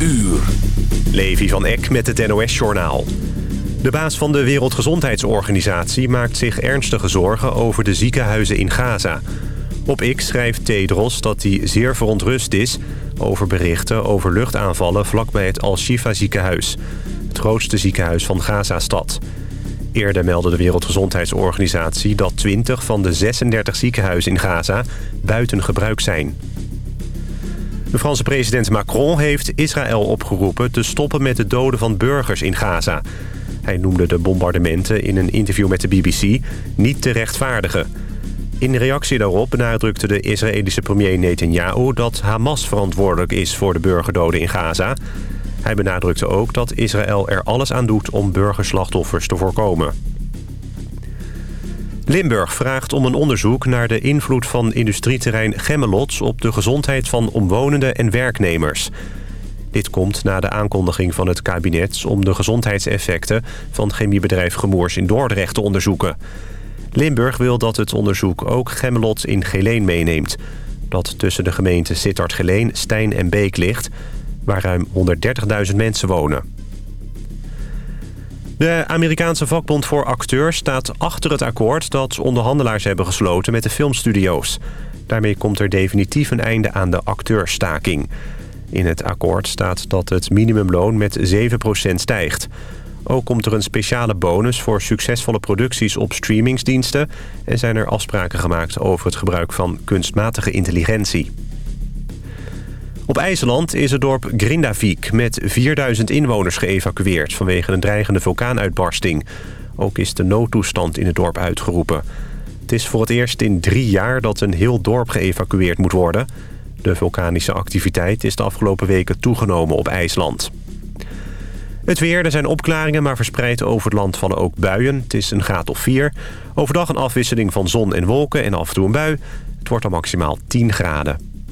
uur. Levi van Eck met het NOS-journaal. De baas van de Wereldgezondheidsorganisatie maakt zich ernstige zorgen over de ziekenhuizen in Gaza. Op X schrijft Tedros dat hij zeer verontrust is over berichten over luchtaanvallen vlakbij het Al-Shifa ziekenhuis. Het grootste ziekenhuis van Gaza-stad. Eerder meldde de Wereldgezondheidsorganisatie dat 20 van de 36 ziekenhuizen in Gaza buiten gebruik zijn. De Franse president Macron heeft Israël opgeroepen te stoppen met het doden van burgers in Gaza. Hij noemde de bombardementen in een interview met de BBC niet te rechtvaardigen. In reactie daarop benadrukte de Israëlische premier Netanyahu dat Hamas verantwoordelijk is voor de burgerdoden in Gaza. Hij benadrukte ook dat Israël er alles aan doet om burgerslachtoffers te voorkomen. Limburg vraagt om een onderzoek naar de invloed van industrieterrein Gemmelots... op de gezondheid van omwonenden en werknemers. Dit komt na de aankondiging van het kabinet... om de gezondheidseffecten van chemiebedrijf Gemoers in Dordrecht te onderzoeken. Limburg wil dat het onderzoek ook Gemmelot in Geleen meeneemt... dat tussen de gemeenten Sittard-Geleen, Stijn en Beek ligt... waar ruim 130.000 mensen wonen. De Amerikaanse vakbond voor acteurs staat achter het akkoord... dat onderhandelaars hebben gesloten met de filmstudio's. Daarmee komt er definitief een einde aan de acteurstaking. In het akkoord staat dat het minimumloon met 7% stijgt. Ook komt er een speciale bonus voor succesvolle producties op streamingsdiensten... en zijn er afspraken gemaakt over het gebruik van kunstmatige intelligentie. Op IJsland is het dorp Grindavik met 4000 inwoners geëvacueerd... vanwege een dreigende vulkaanuitbarsting. Ook is de noodtoestand in het dorp uitgeroepen. Het is voor het eerst in drie jaar dat een heel dorp geëvacueerd moet worden. De vulkanische activiteit is de afgelopen weken toegenomen op IJsland. Het weer, er zijn opklaringen, maar verspreid over het land vallen ook buien. Het is een graad of 4. Overdag een afwisseling van zon en wolken en af en toe een bui. Het wordt dan maximaal 10 graden.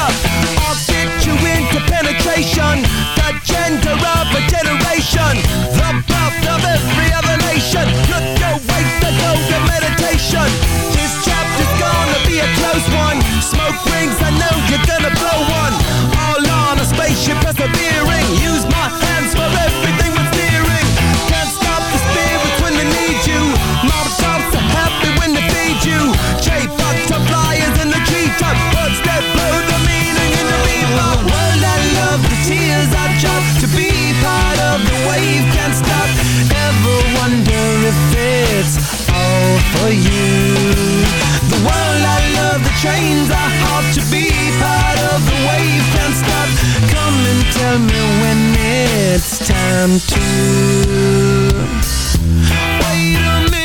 up. I'll get you into penetration. The gender of a generation. The birth of every other nation. Look your waist, the yoga meditation. This chapter's gonna be a close one. Smoke rings, I know you're gonna blow one. All on a spaceship persevering. Use my head. it's all for you. The world I love, the trains are hard to be Part of. The wave can't stop. Come and tell me when it's time to Wait a minute.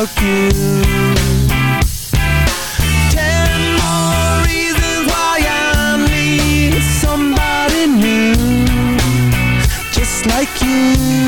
about you. Ten more reasons why I need somebody new Just like you.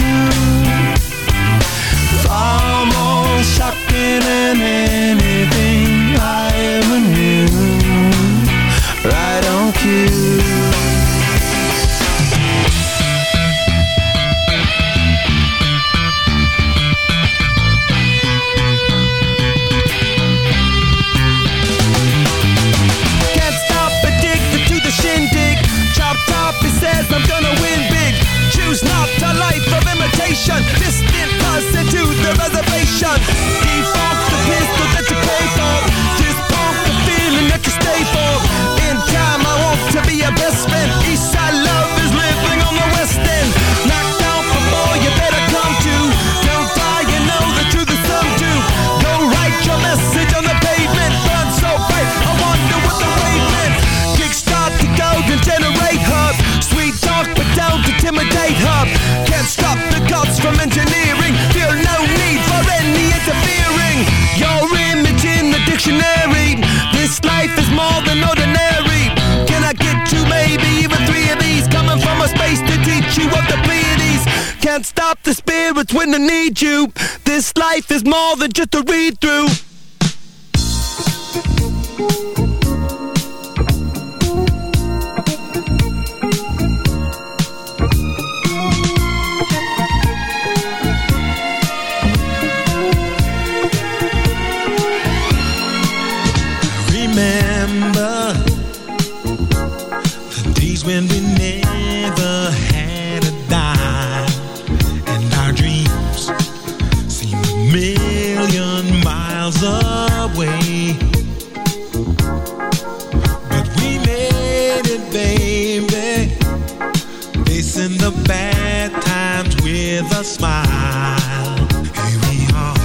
smile. Here we are,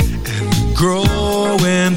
and growing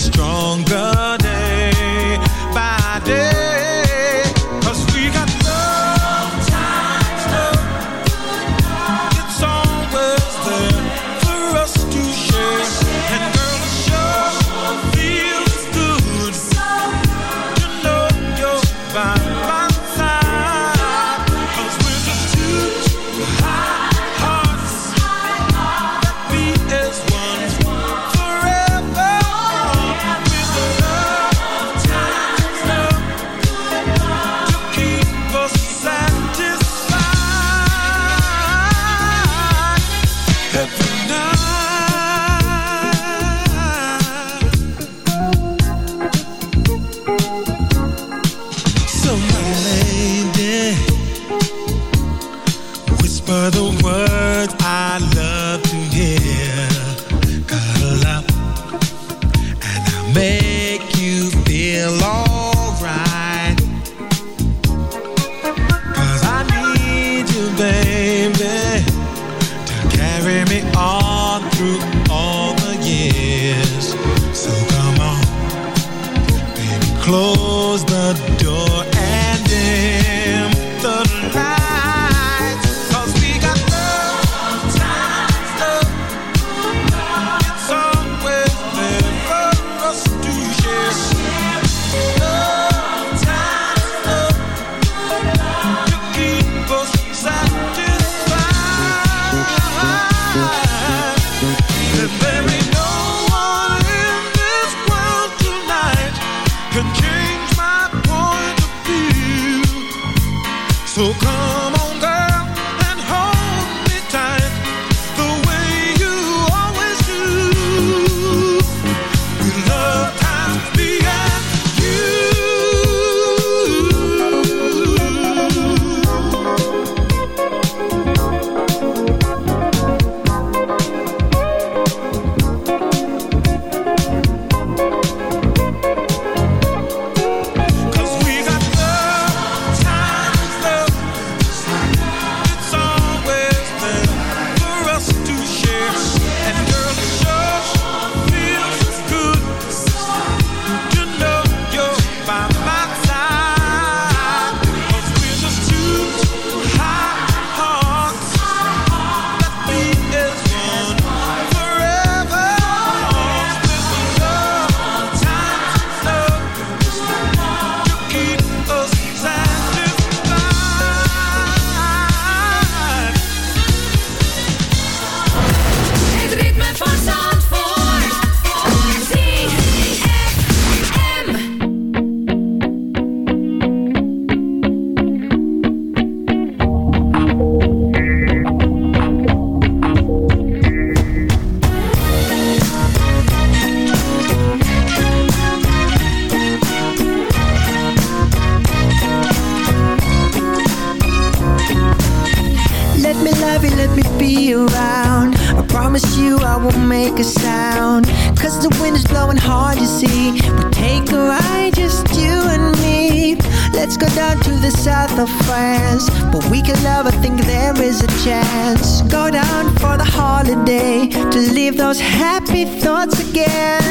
see. We take a ride, just you and me. Let's go down to the south of France. But we can love, I think there is a chance. Go down for the holiday to leave those happy thoughts again.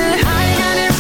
I got it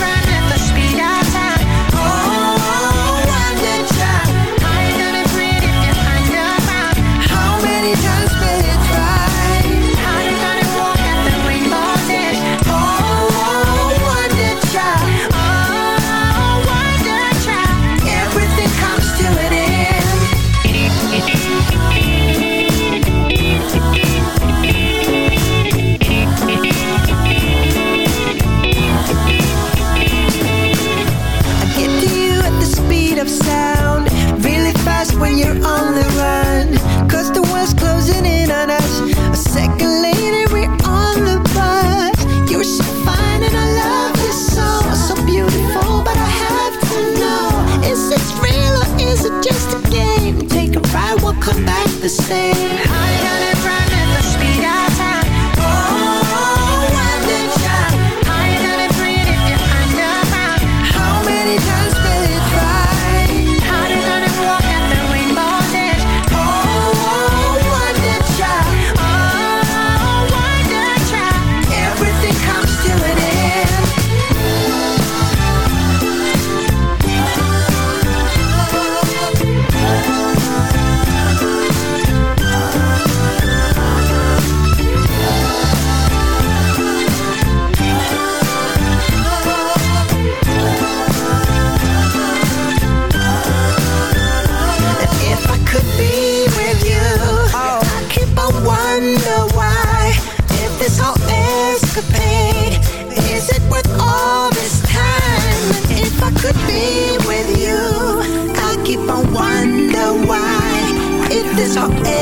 so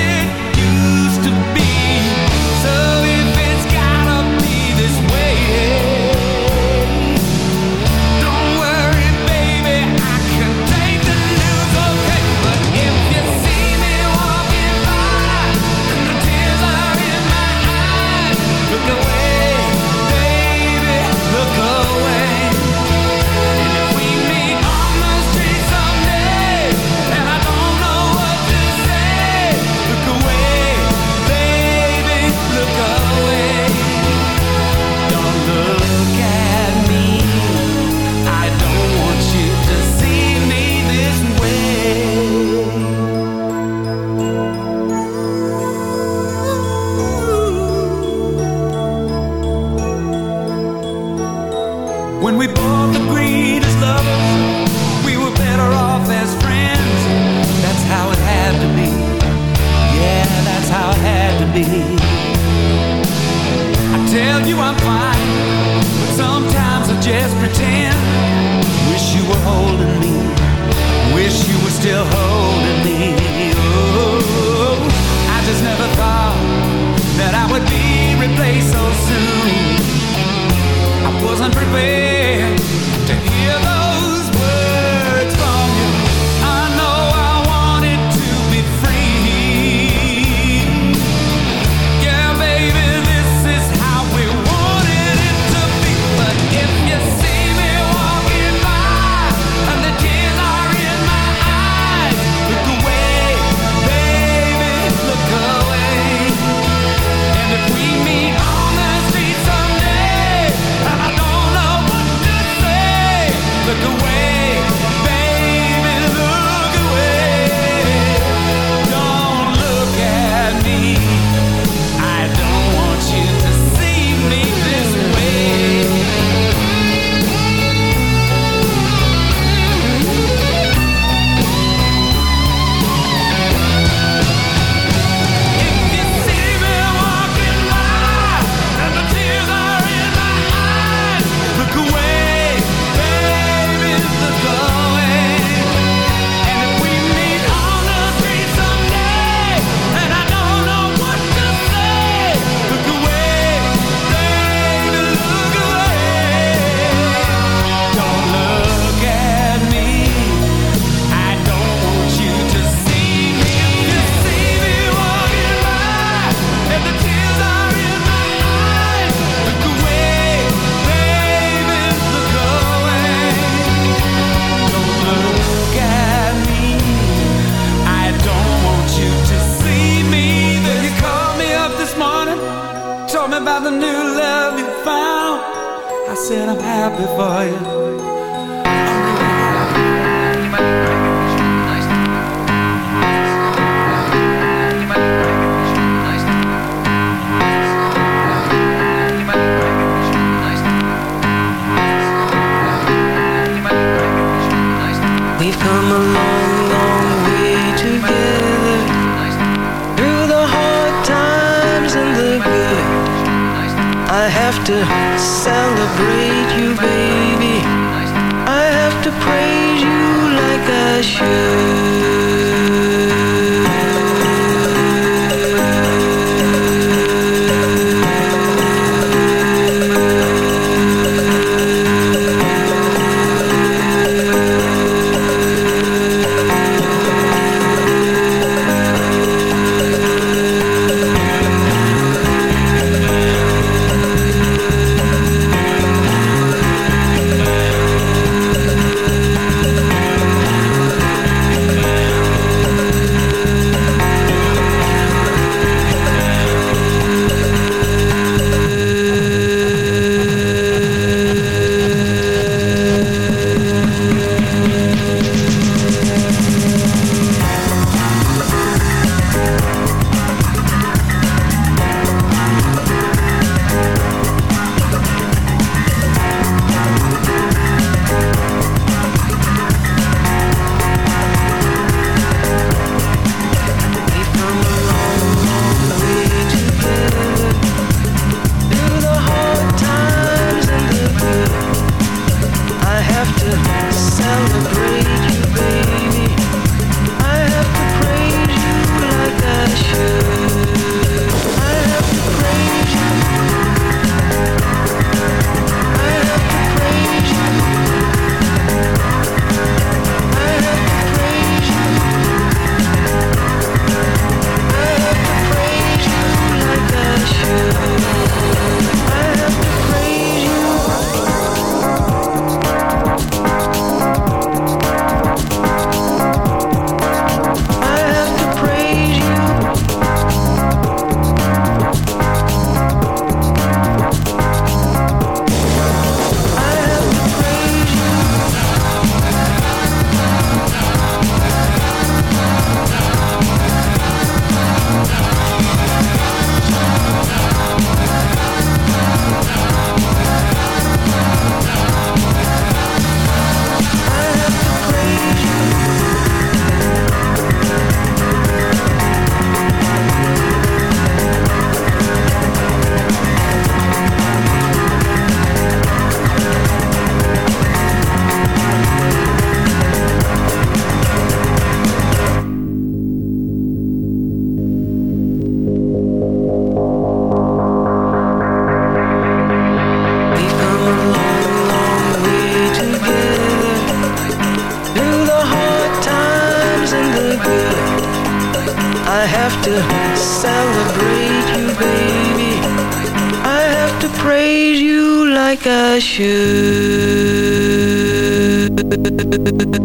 pretend. Wish you were holding me. Wish you were still said I'm happy for you.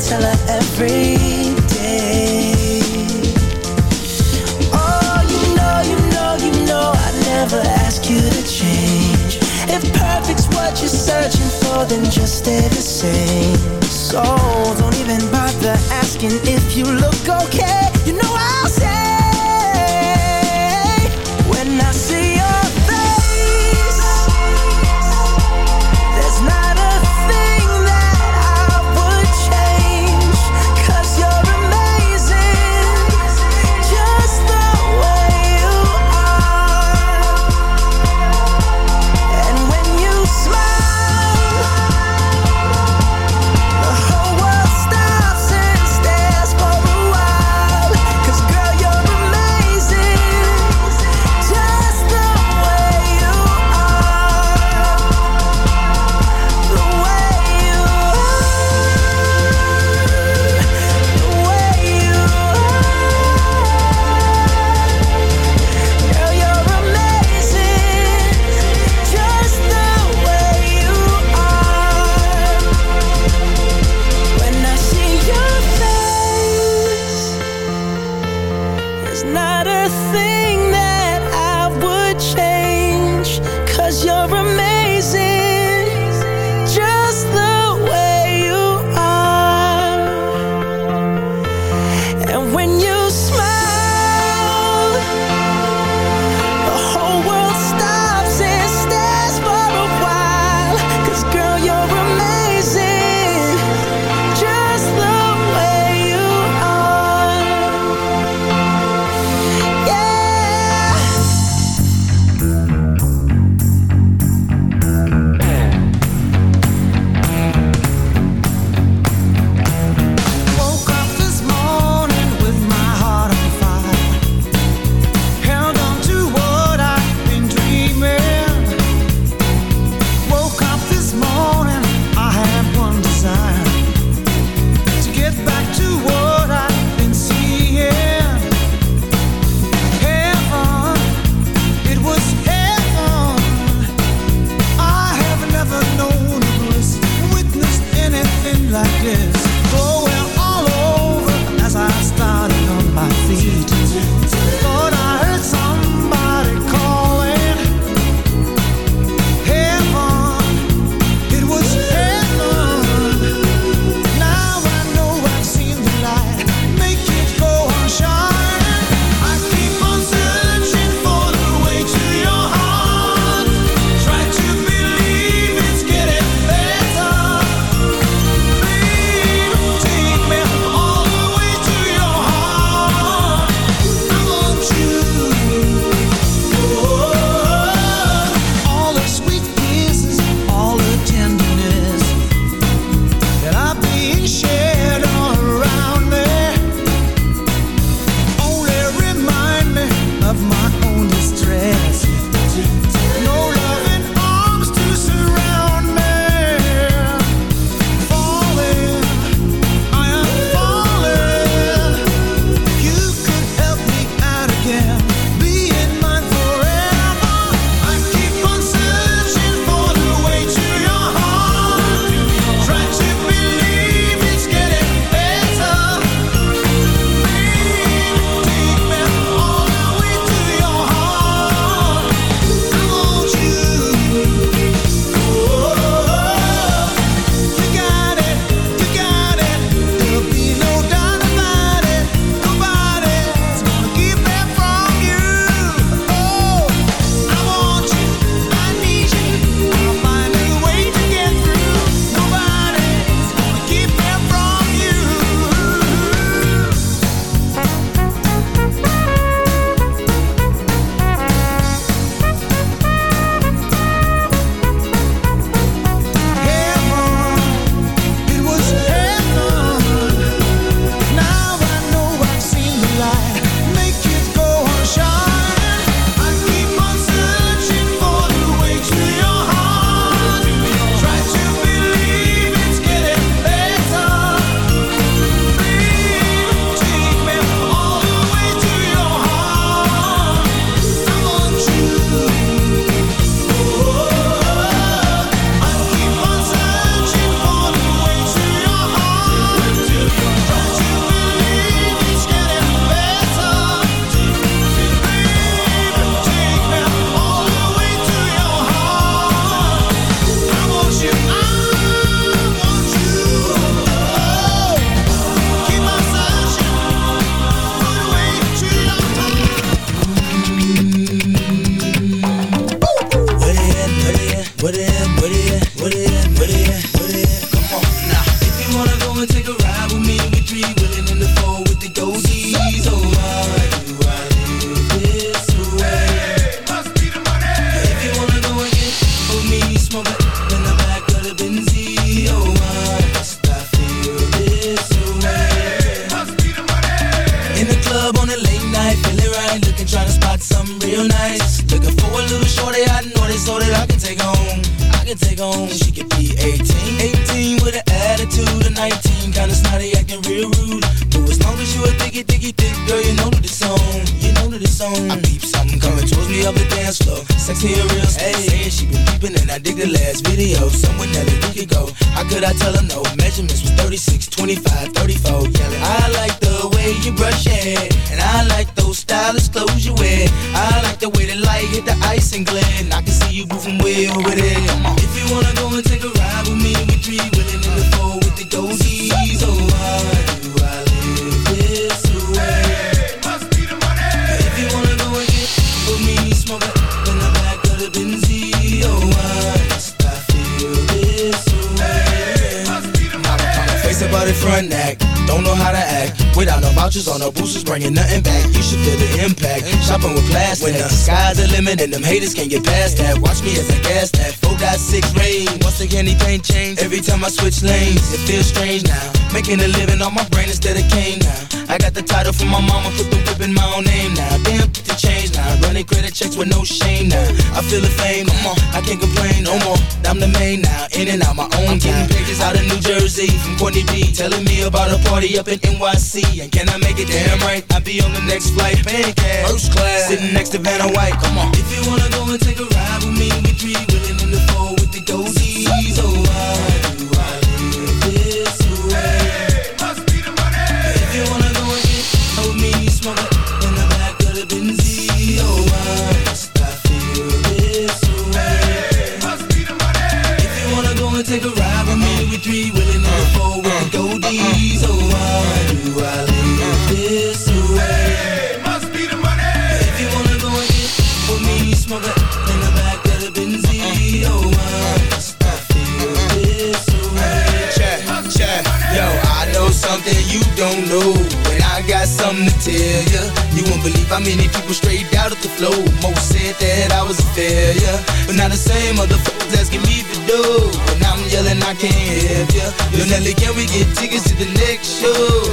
tell her every day. Oh, you know, you know, you know, I never ask you to change. If perfect's what you're searching for, then just stay the same. So don't even bother asking if you look okay. It feels strange now. Making a living on my brain instead of cane now. I got the title from my mama, put the whip in my own name now. Damn, get the change now. Running credit checks with no shame now. I feel the fame, come on, I can't complain no more. I'm the main now, in and out my own I'm getting pages out of New Jersey from Courtney B. Telling me about a party up in NYC. And can I make it damn right? I'll be on the next flight, paying cash. First class, sitting next to Vanna White. Come on. If you wanna go and take a ride with me, we three willing in the four with the dozies. Something to tell ya. You won't believe how many people straight out of the flow. Most said that I was a failure. But now the same motherfuckers asking me to do. And I'm yelling, I can't help ya. Yo, Nelly, can we get tickets to the next show?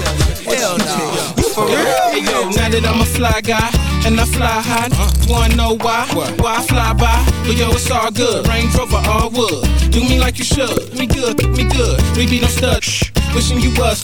Hell no. You for real? Hey, yo, now that I'm a fly guy and I fly high. Uh-huh. Wanna know why? Why I fly by? But yo, it's all good. Range Rover, all wood. Do me like you should. Me good, me good. We be no stud. Wishing you was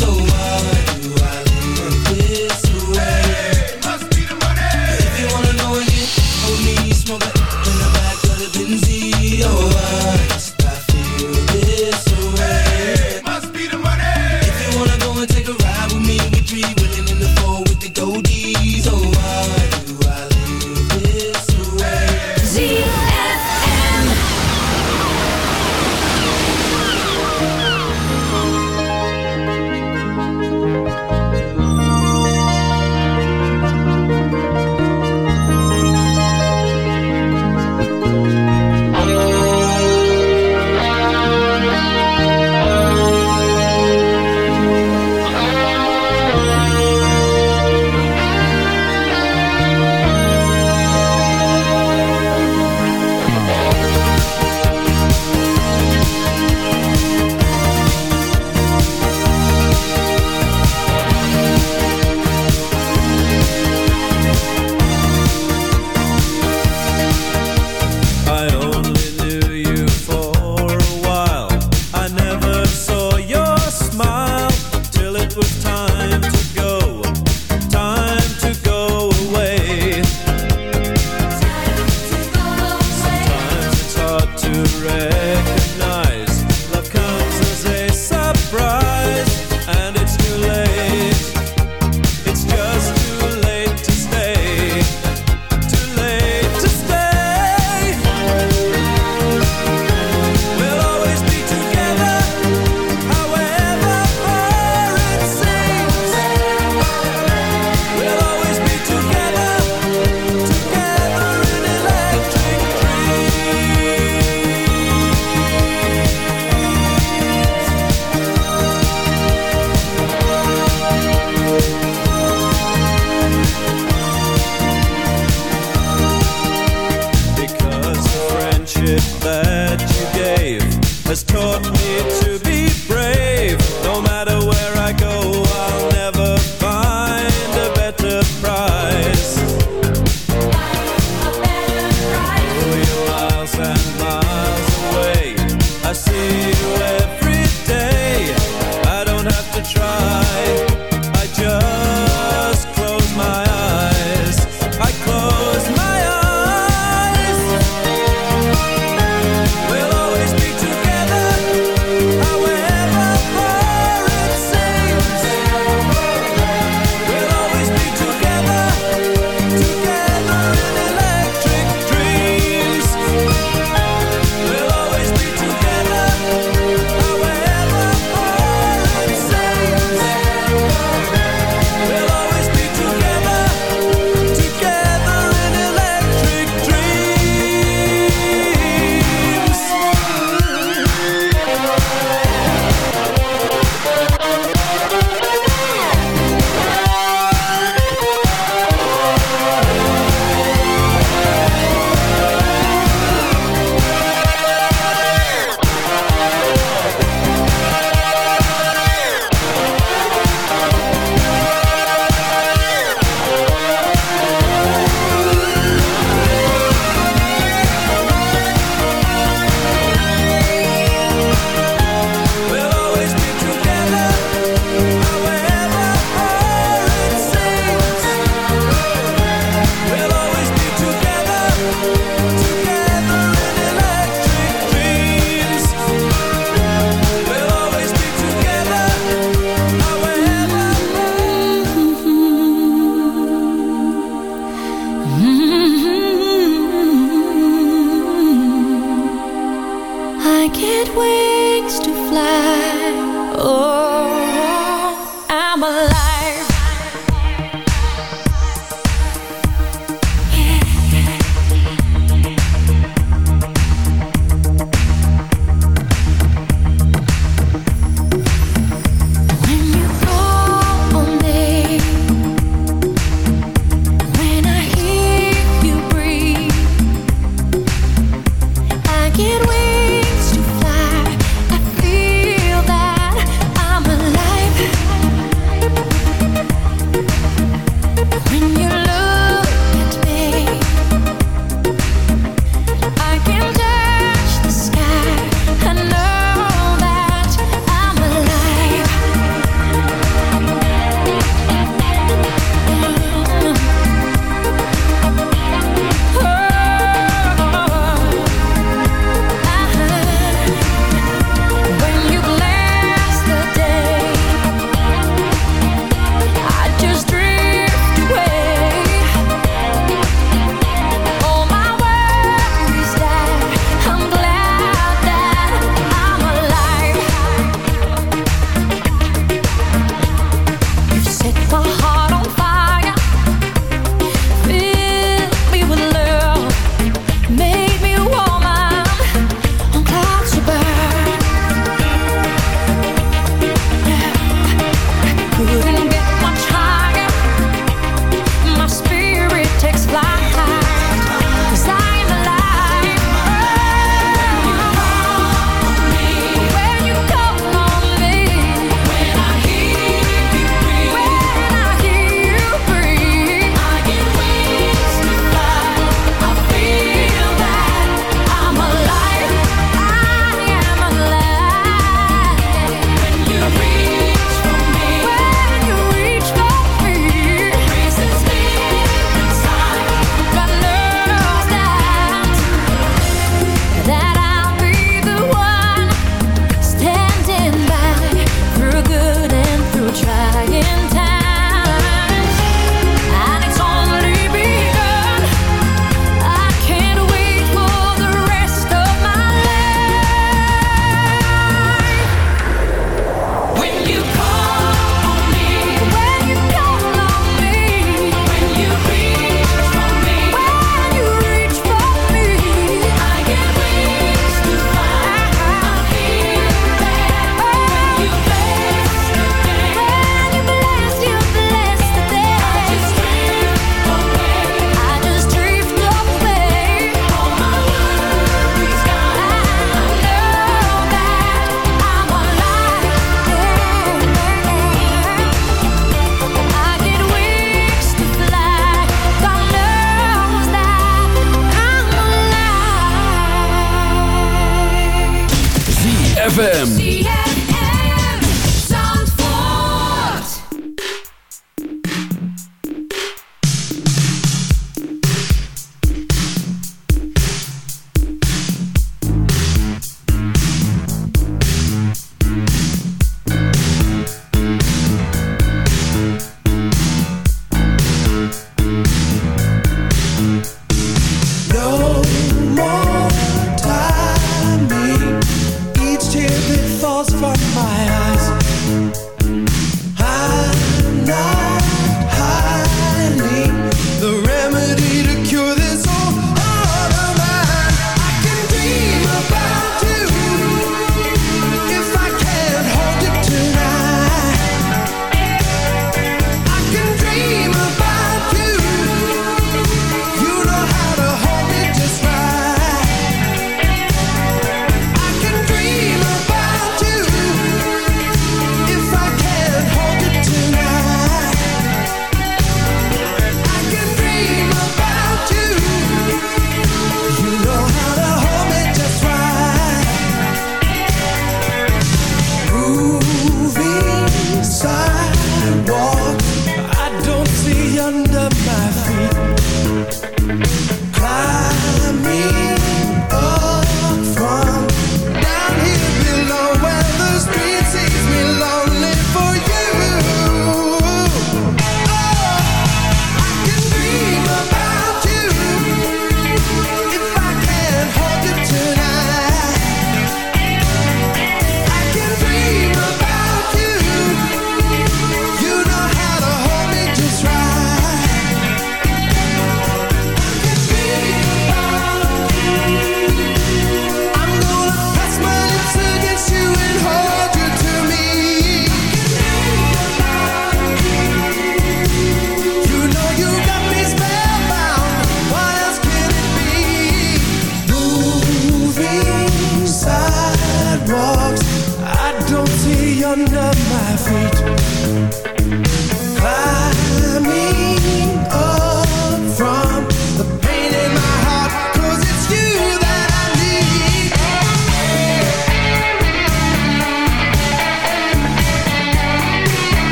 four with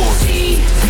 Zandvoort.